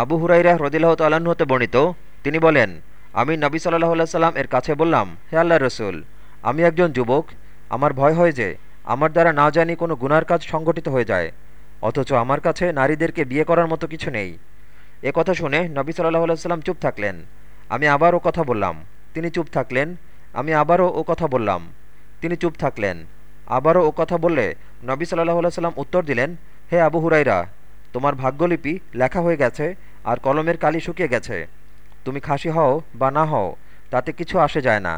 আবু হুরাইরা রদিল্লাহ তাল্লাহ্ন হতে বর্ণিত, তিনি বলেন, আমি নবী সাল্লাহ সাল্লাম এর কাছে বললাম, হে আল্লাহ রসুল, আমি একজন যুবক, আমার ভয় হয় যে আমার দ্বারা না জানি কোনো গুনার কাজ সংগঠিত হয়ে যায়, অথচ আমার কাছে নারীদেরকে বিয়ে করার মতো কিছু নেই। এ কথা শুনে নবী সাল্লাহ সাল্লাম চুপ থাকলেন। আমি আবারও কথা বললাম। তিনি চুপ থাকলেন। আমি আবারও ও কথা বললাম। তিনি চুপ থাকলেন। আবারও ও কথা বললে নবী সাল্লাহ সাল্লাম উত্তর দিলেন, হে আবু হুরাইরা তোমার ভাগ্যলিপি লেখা হয়ে গেছে আর কলমের কালি শুকিয়ে গেছে। তুমি খাসি হও বা না হও, তাতে কিছু আসে যায় না।